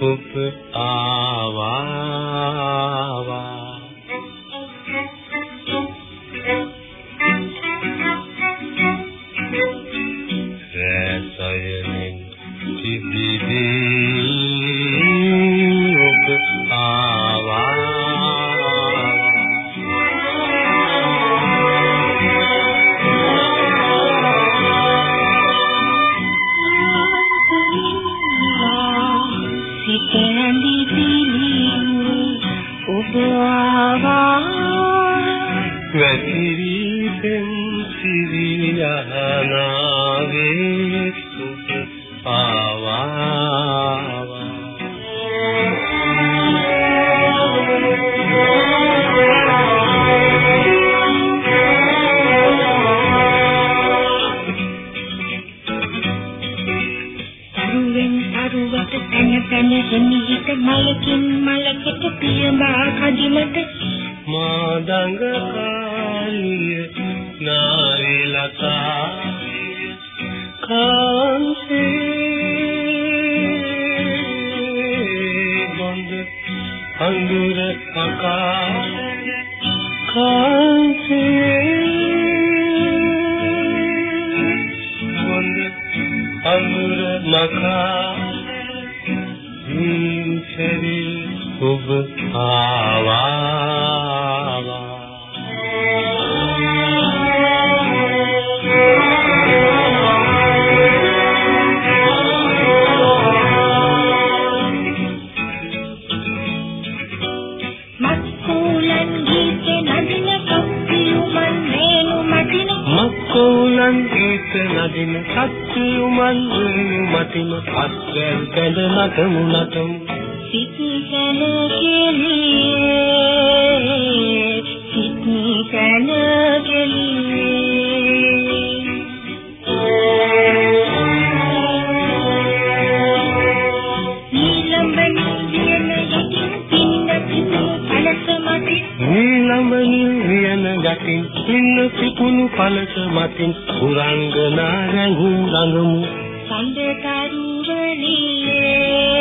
ඔබ ආවා රැසයෙන් තිබිදී ඔබ ආවා වැතිරි පෙම් සිරියනාවේ තරුවට පැන පැන එමිහිට මලකින් මලකට පියඹා කදිමට මා දඟ කාලිය නාරිලතා කාන්සේ බොඳ අඳුර පකා කාන්සේ බොඳ අඳුර මකා හිංසරි ඔබ ආවා මක්කෝලන් ගීත නදින සත්‍යුමන් මතිම අත්වැල් කැඳ නටමු නටමු සිතන කෙලියේ නීලමනින් වියන ගැටින් පින්න පිපුණු පළස මතින් පුරංගනා රැඟු රඟමු සඳ තරුවලියේ සඳ